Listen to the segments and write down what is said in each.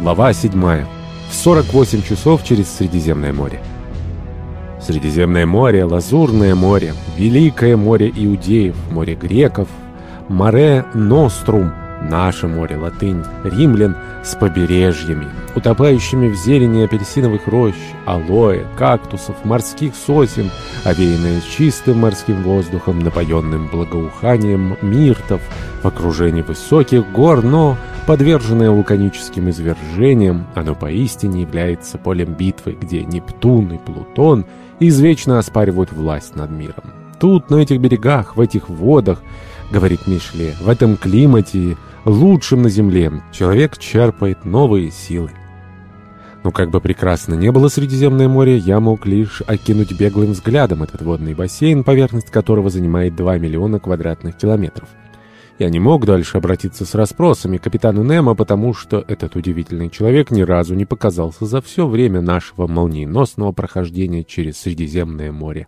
Глава 7. В 48 часов через Средиземное море. Средиземное море, Лазурное море, Великое море иудеев, море греков, море Нострум – Наше море, латынь, римлян с побережьями, утопающими в зелени апельсиновых рощ, алоэ, кактусов, морских сосен, овеянное чистым морским воздухом, напоенным благоуханием миртов, в окружении высоких гор, но подверженное вулканическим извержениям, оно поистине является полем битвы, где Нептун и Плутон извечно оспаривают власть над миром. Тут, на этих берегах, в этих водах, говорит Мишле, в этом климате лучшим на земле, человек черпает новые силы. Но как бы прекрасно не было Средиземное море, я мог лишь окинуть беглым взглядом этот водный бассейн, поверхность которого занимает 2 миллиона квадратных километров. Я не мог дальше обратиться с расспросами к капитану Немо, потому что этот удивительный человек ни разу не показался за все время нашего молниеносного прохождения через Средиземное море.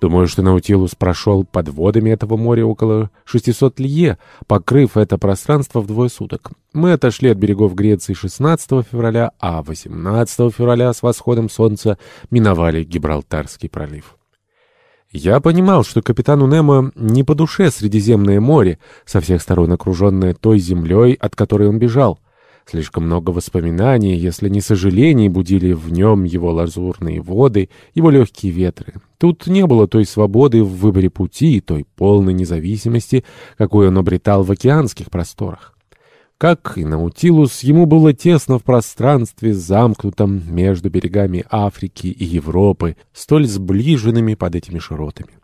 Думаю, что Наутилус прошел под водами этого моря около 600 лье, покрыв это пространство вдвое суток. Мы отошли от берегов Греции 16 февраля, а 18 февраля с восходом солнца миновали Гибралтарский пролив. Я понимал, что капитану Немо не по душе Средиземное море, со всех сторон окруженное той землей, от которой он бежал. Слишком много воспоминаний, если не сожалений, будили в нем его лазурные воды, его легкие ветры. Тут не было той свободы в выборе пути, той полной независимости, какой он обретал в океанских просторах. Как и Наутилус, ему было тесно в пространстве, замкнутом между берегами Африки и Европы, столь сближенными под этими широтами.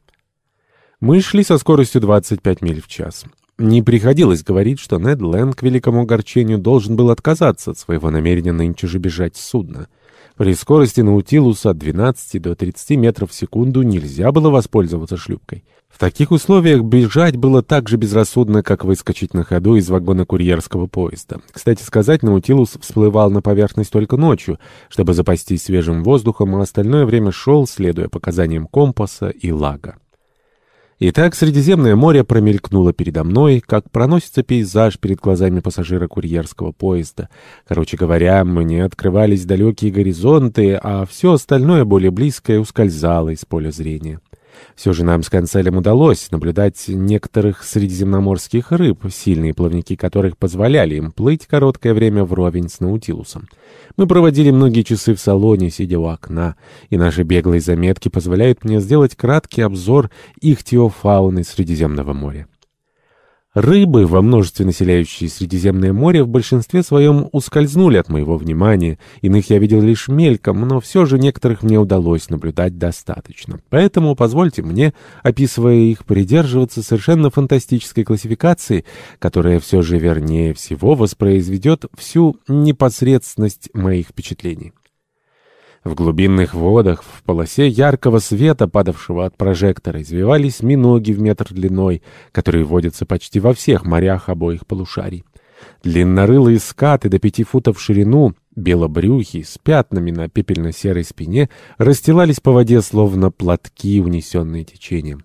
Мы шли со скоростью 25 миль в час. Не приходилось говорить, что Нед Ленд к великому огорчению должен был отказаться от своего намерения нынче же бежать с судна. При скорости Наутилуса от 12 до 30 метров в секунду нельзя было воспользоваться шлюпкой. В таких условиях бежать было так же безрассудно, как выскочить на ходу из вагона курьерского поезда. Кстати сказать, Наутилус всплывал на поверхность только ночью, чтобы запастись свежим воздухом, а остальное время шел, следуя показаниям компаса и лага. Итак, Средиземное море промелькнуло передо мной, как проносится пейзаж перед глазами пассажира курьерского поезда. Короче говоря, мне открывались далекие горизонты, а все остальное, более близкое, ускользало из поля зрения. Все же нам с Канцелем удалось наблюдать некоторых средиземноморских рыб, сильные плавники которых позволяли им плыть короткое время вровень с Наутилусом. Мы проводили многие часы в салоне, сидя у окна, и наши беглые заметки позволяют мне сделать краткий обзор ихтиофауны Средиземного моря. Рыбы, во множестве населяющие Средиземное море, в большинстве своем ускользнули от моего внимания. Иных я видел лишь мельком, но все же некоторых мне удалось наблюдать достаточно. Поэтому позвольте мне, описывая их, придерживаться совершенно фантастической классификации, которая все же вернее всего воспроизведет всю непосредственность моих впечатлений. В глубинных водах, в полосе яркого света, падавшего от прожектора, извивались миноги в метр длиной, которые водятся почти во всех морях обоих полушарий. Длиннорылые скаты до пяти футов в ширину, белобрюхи с пятнами на пепельно-серой спине, расстилались по воде, словно платки, унесенные течением.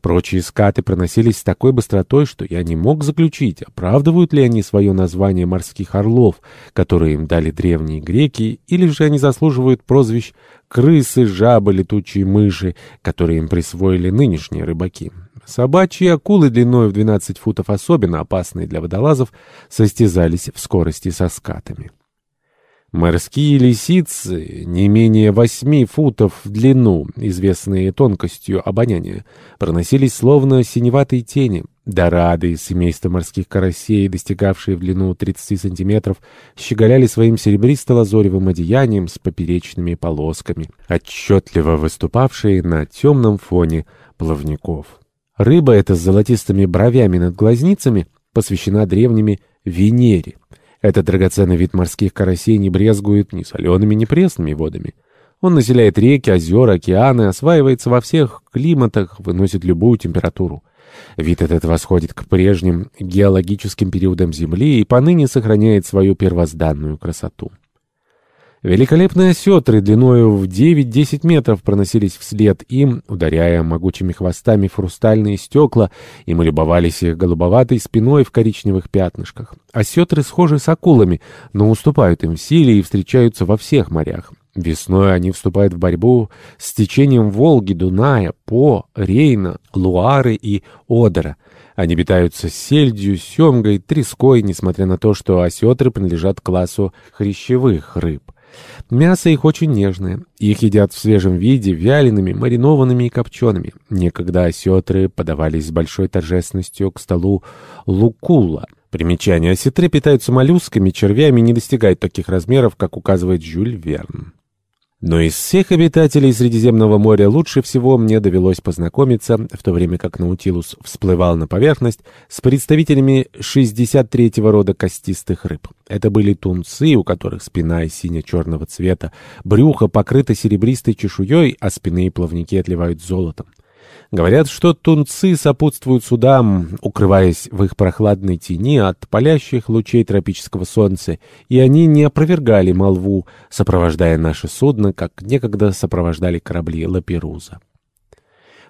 Прочие скаты проносились с такой быстротой, что я не мог заключить, оправдывают ли они свое название морских орлов, которые им дали древние греки, или же они заслуживают прозвищ крысы, жабы, летучие мыши, которые им присвоили нынешние рыбаки. Собачьи акулы длиной в 12 футов, особенно опасные для водолазов, состязались в скорости со скатами. Морские лисицы, не менее восьми футов в длину, известные тонкостью обоняния, проносились словно синеватые тени. Дорады из семейства морских карасей, достигавшие в длину 30 сантиметров, щеголяли своим серебристо-лазоревым одеянием с поперечными полосками, отчетливо выступавшие на темном фоне плавников. Рыба эта с золотистыми бровями над глазницами посвящена древними Венере. Этот драгоценный вид морских карасей не брезгует ни солеными, ни пресными водами. Он населяет реки, озера, океаны, осваивается во всех климатах, выносит любую температуру. Вид этот восходит к прежним геологическим периодам Земли и поныне сохраняет свою первозданную красоту. Великолепные осетры длиною в 9-10 метров проносились вслед им, ударяя могучими хвостами в хрустальные стекла, и мы любовались их голубоватой спиной в коричневых пятнышках. Осетры схожи с акулами, но уступают им в силе и встречаются во всех морях. Весной они вступают в борьбу с течением Волги, Дуная, По, Рейна, Луары и Одера. Они питаются сельдью, семгой, треской, несмотря на то, что осетры принадлежат к классу хрящевых рыб. Мясо их очень нежное. Их едят в свежем виде, вялеными, маринованными и копчеными. Некогда осетры подавались с большой торжественностью к столу лукула. Примечание. Осетры питаются моллюсками, червями и не достигают таких размеров, как указывает Жюль Верн. Но из всех обитателей Средиземного моря лучше всего мне довелось познакомиться, в то время как Наутилус всплывал на поверхность, с представителями 63-го рода костистых рыб. Это были тунцы, у которых спина из сине-черного цвета, брюхо покрыто серебристой чешуей, а спины и плавники отливают золотом. Говорят, что тунцы сопутствуют судам, укрываясь в их прохладной тени от палящих лучей тропического солнца, и они не опровергали молву, сопровождая наше судно, как некогда сопровождали корабли Лаперуза.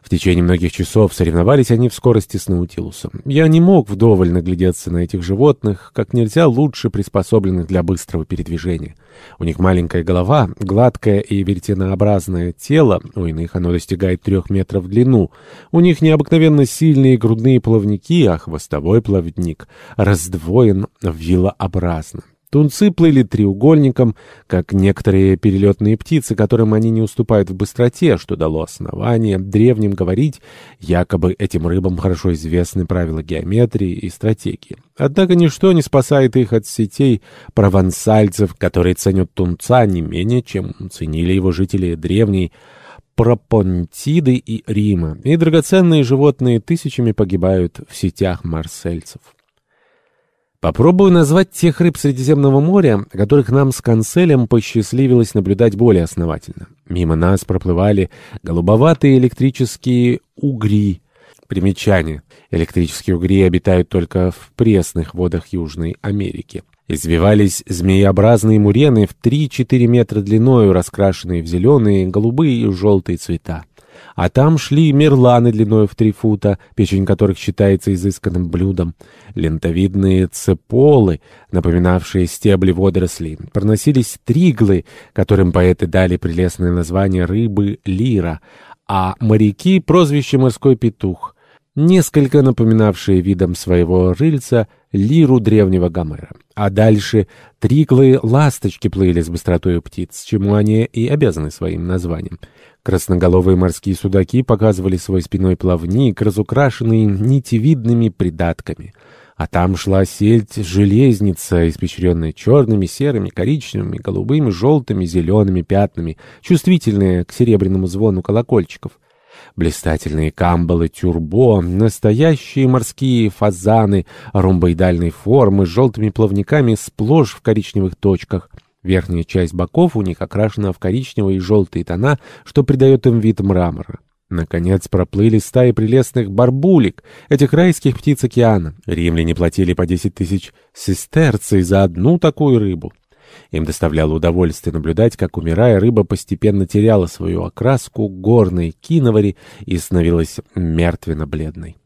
В течение многих часов соревновались они в скорости с Наутилусом. Я не мог вдоволь наглядеться на этих животных, как нельзя лучше приспособленных для быстрого передвижения. У них маленькая голова, гладкое и веретенообразное тело, у иных оно достигает трех метров в длину. У них необыкновенно сильные грудные плавники, а хвостовой плавник раздвоен вилообразно. Тунцы плыли треугольником, как некоторые перелетные птицы, которым они не уступают в быстроте, что дало основание древним говорить, якобы этим рыбам хорошо известны правила геометрии и стратегии. Однако ничто не спасает их от сетей провансальцев, которые ценят тунца не менее, чем ценили его жители древней Пропонтиды и Рима, и драгоценные животные тысячами погибают в сетях марсельцев. Попробую назвать тех рыб Средиземного моря, которых нам с канцелем посчастливилось наблюдать более основательно. Мимо нас проплывали голубоватые электрические угри. Примечание. Электрические угри обитают только в пресных водах Южной Америки. Извивались змееобразные мурены в 3-4 метра длиною, раскрашенные в зеленые, голубые и желтые цвета а там шли мерланы длиной в три фута, печень которых считается изысканным блюдом. Лентовидные цеполы, напоминавшие стебли водорослей, проносились триглы, которым поэты дали прелестное название рыбы лира, а моряки — прозвище «морской петух» несколько напоминавшие видом своего рыльца лиру древнего Гомера. А дальше триглые ласточки плыли с быстротой птиц, чему они и обязаны своим названием. Красноголовые морские судаки показывали свой спиной плавник, разукрашенный нитевидными придатками. А там шла сельдь-железница, испещренная черными, серыми, коричневыми, голубыми, желтыми, зелеными пятнами, чувствительная к серебряному звону колокольчиков. Блистательные камбалы тюрбо, настоящие морские фазаны ромбоидальной формы с желтыми плавниками сплошь в коричневых точках. Верхняя часть боков у них окрашена в коричневые и желтые тона, что придает им вид мрамора. Наконец проплыли стаи прелестных барбулик, этих райских птиц океана. Римляне платили по десять тысяч сестерций за одну такую рыбу. Им доставляло удовольствие наблюдать, как, умирая, рыба постепенно теряла свою окраску горной киновари и становилась мертвенно-бледной.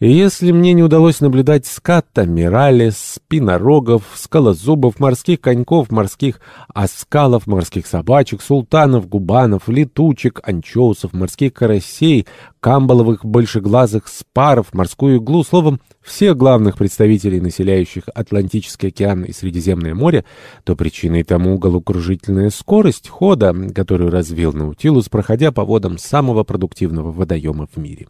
И если мне не удалось наблюдать ската, миралес, спинорогов, скалозубов, морских коньков, морских оскалов, морских собачек, султанов, губанов, летучек, анчоусов, морских карасей, камбаловых большеглазых спаров, морскую иглу, словом, всех главных представителей, населяющих Атлантический океан и Средиземное море, то причиной тому головокружительная скорость хода, которую развил Наутилус, проходя по водам самого продуктивного водоема в мире.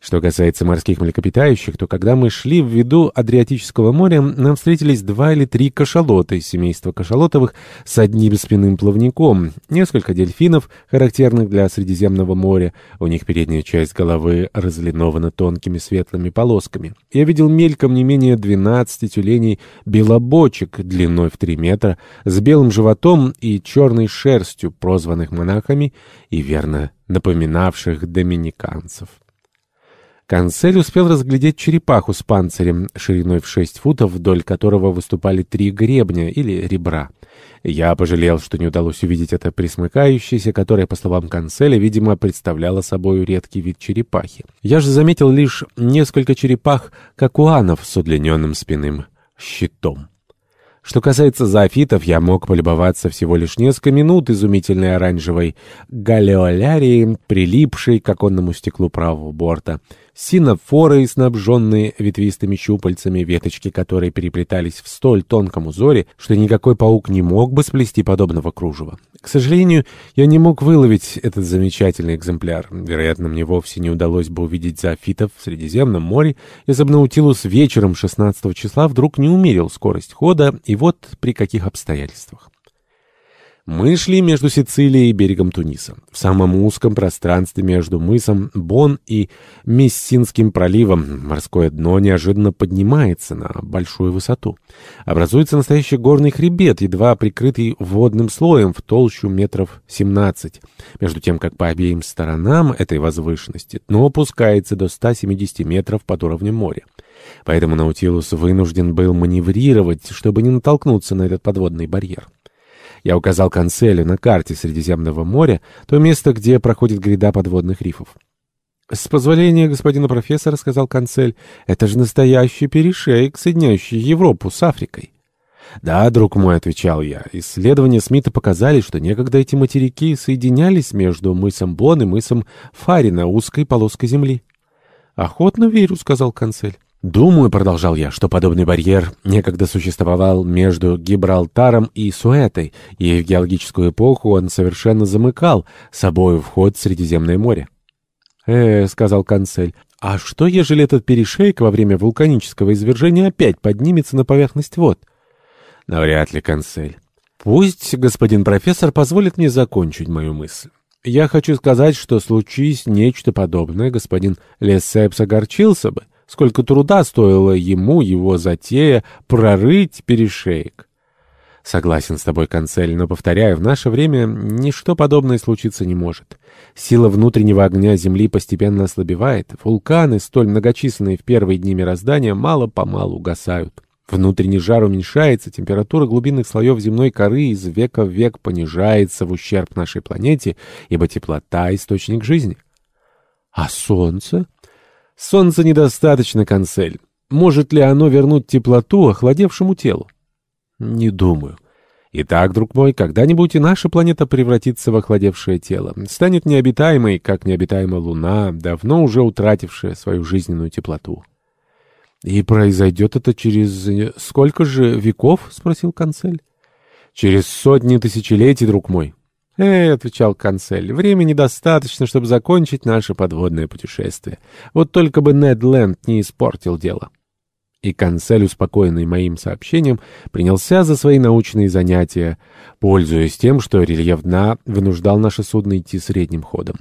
Что касается морских млекопитающих, то когда мы шли в виду Адриатического моря, нам встретились два или три кашалота из семейства кашалотовых с одним спинным плавником, несколько дельфинов, характерных для Средиземного моря. У них передняя часть головы разлинована тонкими светлыми полосками. Я видел мельком не менее 12 тюленей белобочек длиной в 3 метра, с белым животом и черной шерстью, прозванных монахами и верно напоминавших доминиканцев. Канцель успел разглядеть черепаху с панцирем, шириной в 6 футов, вдоль которого выступали три гребня или ребра. Я пожалел, что не удалось увидеть это присмыкающееся, которое, по словам Канцеля, видимо, представляло собой редкий вид черепахи. Я же заметил лишь несколько черепах какуанов с удлиненным спинным щитом. Что касается зоофитов, я мог полюбоваться всего лишь несколько минут изумительной оранжевой галеолярии, прилипшей к оконному стеклу правого борта синофоры, снабженные ветвистыми щупальцами, веточки которой переплетались в столь тонком узоре, что никакой паук не мог бы сплести подобного кружева. К сожалению, я не мог выловить этот замечательный экземпляр. Вероятно, мне вовсе не удалось бы увидеть зоофитов в Средиземном море, если бы Наутилус вечером 16 числа вдруг не умерил скорость хода, и вот при каких обстоятельствах. Мы шли между Сицилией и берегом Туниса, в самом узком пространстве между мысом Бон и Мессинским проливом. Морское дно неожиданно поднимается на большую высоту. Образуется настоящий горный хребет, едва прикрытый водным слоем в толщу метров 17. Между тем, как по обеим сторонам этой возвышенности дно опускается до 170 метров под уровнем моря. Поэтому Наутилус вынужден был маневрировать, чтобы не натолкнуться на этот подводный барьер. Я указал Канцелю на карте Средиземного моря то место, где проходит гряда подводных рифов. «С позволения господина профессора, — сказал Канцель, — это же настоящий перешейк, соединяющий Европу с Африкой». «Да, друг мой», — отвечал я, — «исследования Смита показали, что некогда эти материки соединялись между мысом Бон и мысом Фарина узкой полоской земли». «Охотно верю», — сказал Канцель. «Думаю, — продолжал я, — что подобный барьер некогда существовал между Гибралтаром и Суэтой, и в геологическую эпоху он совершенно замыкал собой вход в Средиземное море». «Э, — сказал канцель, — а что, ежели этот перешейк во время вулканического извержения опять поднимется на поверхность вод?» «Навряд ли, канцель. Пусть господин профессор позволит мне закончить мою мысль. Я хочу сказать, что случись нечто подобное, господин Лессепс огорчился бы» сколько труда стоило ему его затея прорыть перешеек. Согласен с тобой, Канцель, но, повторяю, в наше время ничто подобное случиться не может. Сила внутреннего огня Земли постепенно ослабевает, вулканы, столь многочисленные в первые дни мироздания, мало-помалу угасают. Внутренний жар уменьшается, температура глубинных слоев земной коры из века в век понижается в ущерб нашей планете, ибо теплота — источник жизни. А Солнце? Солнца недостаточно, канцель. Может ли оно вернуть теплоту охладевшему телу? Не думаю. Итак, друг мой, когда-нибудь и наша планета превратится в охладевшее тело, станет необитаемой, как необитаемая Луна, давно уже утратившая свою жизненную теплоту. «И произойдет это через сколько же веков?» — спросил канцель. «Через сотни тысячелетий, друг мой». «Э, — отвечал канцель, — времени достаточно, чтобы закончить наше подводное путешествие. Вот только бы Нед Ленд не испортил дело». И канцель, успокоенный моим сообщением, принялся за свои научные занятия, пользуясь тем, что рельеф дна вынуждал наше судно идти средним ходом.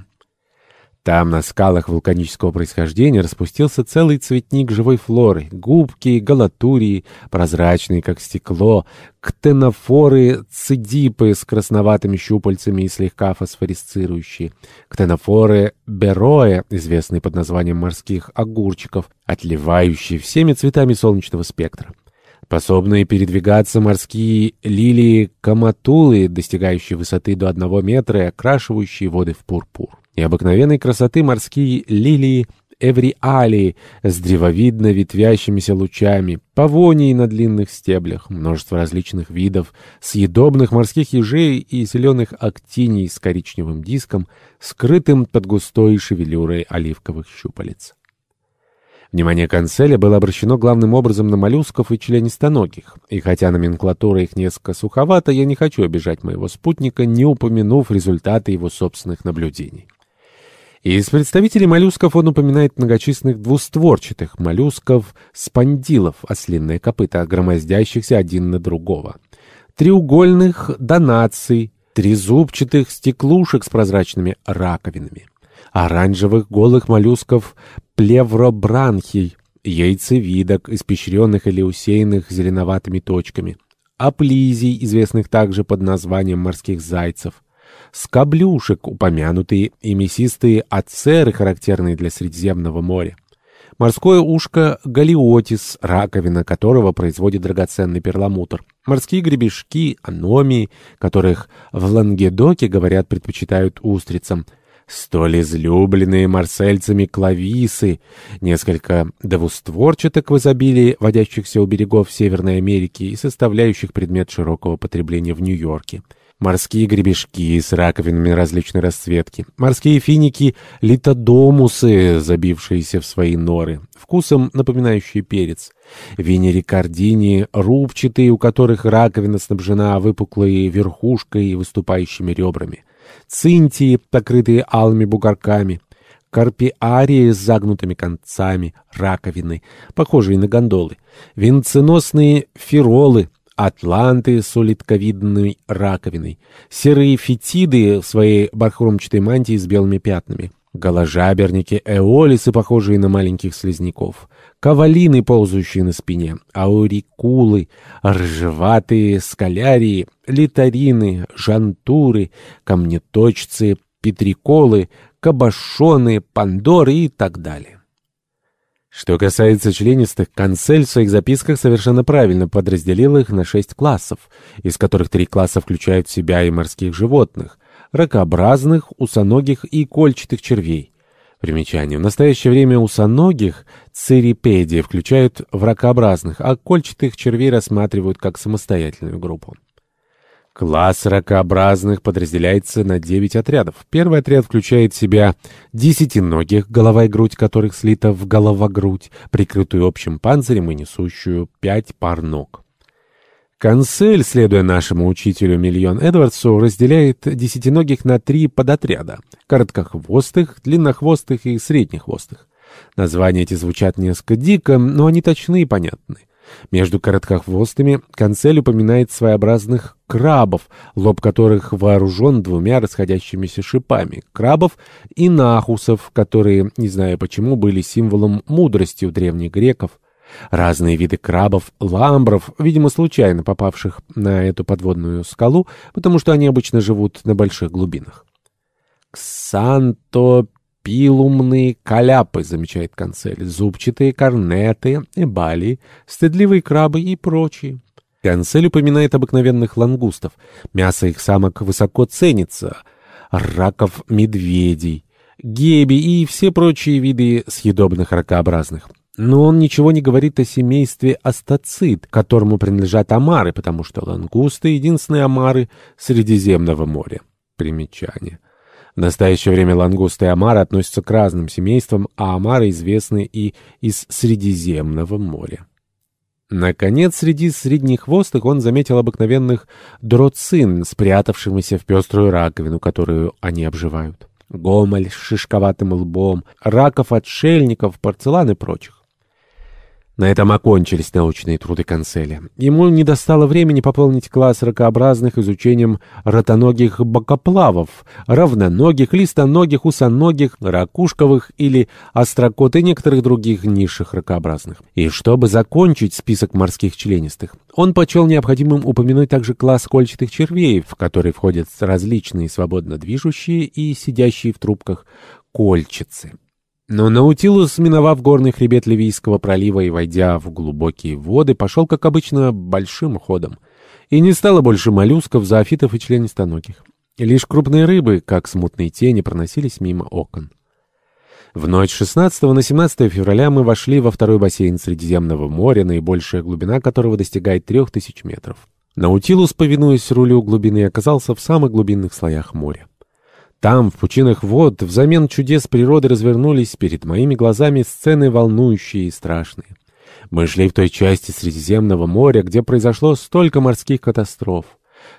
Там, на скалах вулканического происхождения, распустился целый цветник живой флоры. Губки, галатурии, прозрачные, как стекло, ктенофоры, цидипы с красноватыми щупальцами и слегка фосфорисцирующие, ктенофоры бероэ, известные под названием морских огурчиков, отливающие всеми цветами солнечного спектра. Способные передвигаться морские лилии-каматулы, достигающие высоты до одного метра и окрашивающие воды в пурпур необыкновенной красоты морские лилии эвриалии с древовидно ветвящимися лучами, павонии на длинных стеблях, множество различных видов, съедобных морских ежей и зеленых актиний с коричневым диском, скрытым под густой шевелюрой оливковых щупалец. Внимание канцеля было обращено главным образом на моллюсков и членистоногих, и хотя номенклатура их несколько суховата, я не хочу обижать моего спутника, не упомянув результаты его собственных наблюдений. Из представителей моллюсков он упоминает многочисленных двустворчатых моллюсков, спондилов, ослинные копыта, громоздящихся один на другого, треугольных донаций, трезубчатых стеклушек с прозрачными раковинами, оранжевых голых моллюсков плевробранхий, яйцевидок, испещренных или усеянных зеленоватыми точками, аплизий, известных также под названием морских зайцев, скоблюшек, упомянутые и мясистые ацеры, характерные для Средиземного моря, Морское ушко галиотис, раковина которого производит драгоценный перламутр. Морские гребешки, аномии, которых в Лангедоке, говорят, предпочитают устрицам. Столь излюбленные марсельцами клависы, несколько двустворчаток в изобилии, водящихся у берегов Северной Америки и составляющих предмет широкого потребления в Нью-Йорке морские гребешки с раковинами различной расцветки, морские финики, литодомусы, забившиеся в свои норы, вкусом напоминающие перец, винерикардини, рубчатые, у которых раковина снабжена выпуклой верхушкой и выступающими ребрами, цинтии, покрытые алыми бугорками, карпиарии с загнутыми концами, раковины, похожие на гондолы, венценосные фиролы, атланты с улитковидной раковиной, серые фетиды в своей бархромчатой мантии с белыми пятнами, голожаберники, эолисы, похожие на маленьких слизняков, кавалины, ползающие на спине, аурикулы, ржеватые скалярии, литарины, жантуры, камнеточцы, петриколы, кабашоны, пандоры и так далее. Что касается членистых, Канцель в своих записках совершенно правильно подразделил их на шесть классов, из которых три класса включают в себя и морских животных, ракообразных, усоногих и кольчатых червей. Примечание. В настоящее время усоногих цирипедии включают в ракообразных, а кольчатых червей рассматривают как самостоятельную группу. Класс ракообразных подразделяется на 9 отрядов. Первый отряд включает в себя десятиногих, голова и грудь которых слита в голова-грудь, прикрытую общим панцирем и несущую пять пар ног. Канцель, следуя нашему учителю Миллион Эдвардсу, разделяет десятиногих на три подотряда — короткохвостых, длиннохвостых и среднехвостых. Названия эти звучат несколько дико, но они точны и понятны. Между короткохвостыми канцель упоминает своеобразных крабов, лоб которых вооружен двумя расходящимися шипами, крабов и нахусов, которые, не знаю почему, были символом мудрости у древних греков. Разные виды крабов, ламбров, видимо, случайно попавших на эту подводную скалу, потому что они обычно живут на больших глубинах. Ксанто пилумные каляпы, замечает канцель, зубчатые корнеты, эбали, стыдливые крабы и прочие. Канцель упоминает обыкновенных лангустов. Мясо их самок высоко ценится. Раков медведей, геби и все прочие виды съедобных ракообразных. Но он ничего не говорит о семействе астацид, которому принадлежат омары, потому что лангусты — единственные омары Средиземного моря. Примечание. В настоящее время лангусты и омары относятся к разным семействам, а омары известны и из Средиземного моря. Наконец, среди среднехвостых он заметил обыкновенных дроцин, спрятавшимися в пеструю раковину, которую они обживают. Гомоль с шишковатым лбом, раков-отшельников, порцелан и прочих. На этом окончились научные труды Канцеля. Ему не достало времени пополнить класс ракообразных изучением ротоногих бокоплавов, равноногих, листоногих, усоногих, ракушковых или острокот и некоторых других низших ракообразных. И чтобы закончить список морских членистых, он почел необходимым упомянуть также класс кольчатых червей, в который входят различные свободно движущие и сидящие в трубках кольчицы. Но Наутилус, миновав горный хребет Ливийского пролива и войдя в глубокие воды, пошел, как обычно, большим ходом. И не стало больше моллюсков, зоофитов и членистоногих. Лишь крупные рыбы, как смутные тени, проносились мимо окон. В ночь 16 на 17 февраля мы вошли во второй бассейн Средиземного моря, наибольшая глубина которого достигает 3000 метров. Наутилус, повинуясь рулю глубины, оказался в самых глубинных слоях моря. Там, в пучинах вод, взамен чудес природы развернулись перед моими глазами сцены волнующие и страшные. Мы шли в той части Средиземного моря, где произошло столько морских катастроф.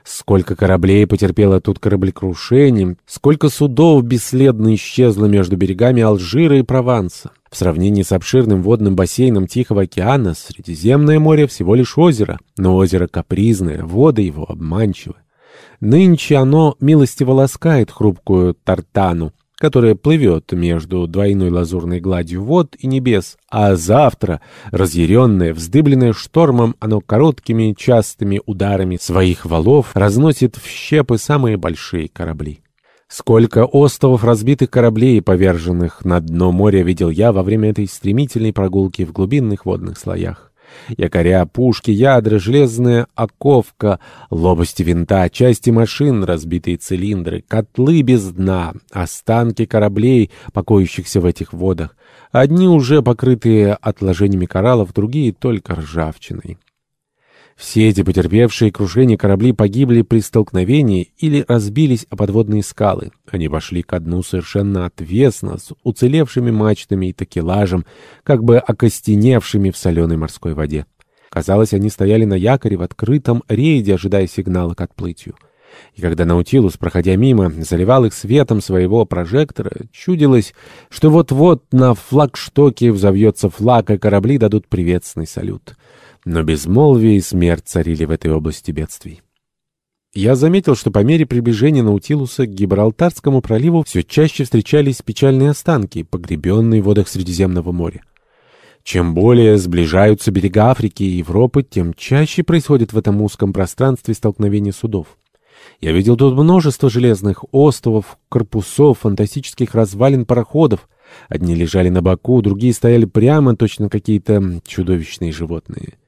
Сколько кораблей потерпело тут кораблекрушение, сколько судов бесследно исчезло между берегами Алжира и Прованса. В сравнении с обширным водным бассейном Тихого океана, Средиземное море всего лишь озеро, но озеро капризное, воды его обманчивы. Нынче оно милостиво ласкает хрупкую тартану, которая плывет между двойной лазурной гладью вод и небес, а завтра, разъяренное, вздыбленное штормом, оно короткими частыми ударами своих валов разносит в щепы самые большие корабли. Сколько островов разбитых кораблей, поверженных на дно моря, видел я во время этой стремительной прогулки в глубинных водных слоях. Якоря, пушки, ядра, железная оковка, лопасти винта, части машин, разбитые цилиндры, котлы без дна, останки кораблей, покоящихся в этих водах. Одни уже покрытые отложениями кораллов, другие только ржавчиной. Все эти потерпевшие крушение корабли погибли при столкновении или разбились о подводные скалы. Они пошли ко дну совершенно отвесно, с уцелевшими мачтами и такелажем, как бы окостеневшими в соленой морской воде. Казалось, они стояли на якоре в открытом рейде, ожидая сигнала к отплытию. И когда Наутилус, проходя мимо, заливал их светом своего прожектора, чудилось, что вот-вот на флагштоке взовьется флаг, и корабли дадут приветственный салют но безмолвие и смерть царили в этой области бедствий. Я заметил, что по мере приближения Наутилуса к Гибралтарскому проливу все чаще встречались печальные останки, погребенные в водах Средиземного моря. Чем более сближаются берега Африки и Европы, тем чаще происходит в этом узком пространстве столкновения судов. Я видел тут множество железных островов, корпусов, фантастических развалин пароходов. Одни лежали на боку, другие стояли прямо, точно какие-то чудовищные животные.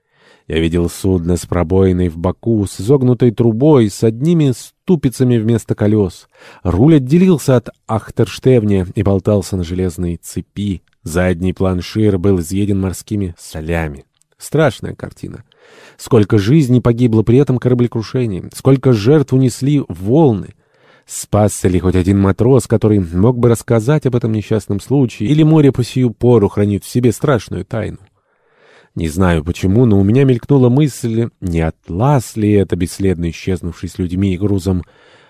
Я видел судно с пробоиной в боку, с изогнутой трубой, с одними ступицами вместо колес. Руль отделился от ахтерштевня и болтался на железной цепи. Задний планшир был изъеден морскими солями. Страшная картина. Сколько жизней погибло при этом кораблекрушении, сколько жертв унесли волны. Спасся ли хоть один матрос, который мог бы рассказать об этом несчастном случае, или море по сию пору хранит в себе страшную тайну? Не знаю почему, но у меня мелькнула мысль, не атлас ли это бесследно исчезнувший с людьми и грузом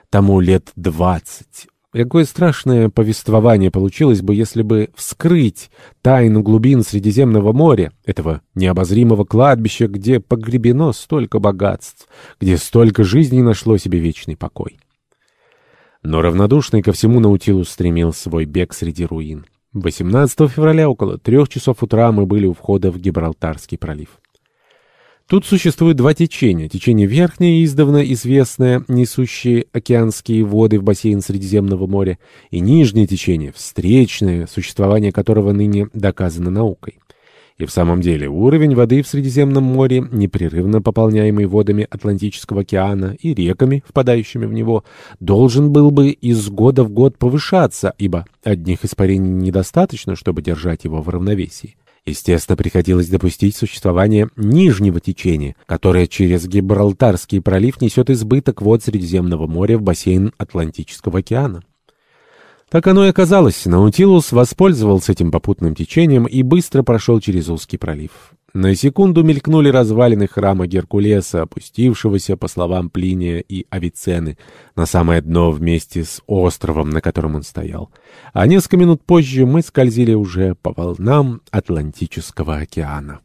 тому лет двадцать. Какое страшное повествование получилось бы, если бы вскрыть тайну глубин Средиземного моря, этого необозримого кладбища, где погребено столько богатств, где столько жизней нашло себе вечный покой. Но равнодушный ко всему Наутилус стремил свой бег среди руин. 18 февраля около трех часов утра мы были у входа в Гибралтарский пролив. Тут существует два течения. Течение верхнее, издавна известное, несущее океанские воды в бассейн Средиземного моря, и нижнее течение, встречное, существование которого ныне доказано наукой. И в самом деле уровень воды в Средиземном море, непрерывно пополняемый водами Атлантического океана и реками, впадающими в него, должен был бы из года в год повышаться, ибо одних испарений недостаточно, чтобы держать его в равновесии. Естественно, приходилось допустить существование нижнего течения, которое через Гибралтарский пролив несет избыток вод Средиземного моря в бассейн Атлантического океана. Так оно и оказалось. Наутилус воспользовался этим попутным течением и быстро прошел через узкий пролив. На секунду мелькнули развалины храма Геркулеса, опустившегося, по словам Плиния и Авиценны, на самое дно вместе с островом, на котором он стоял. А несколько минут позже мы скользили уже по волнам Атлантического океана.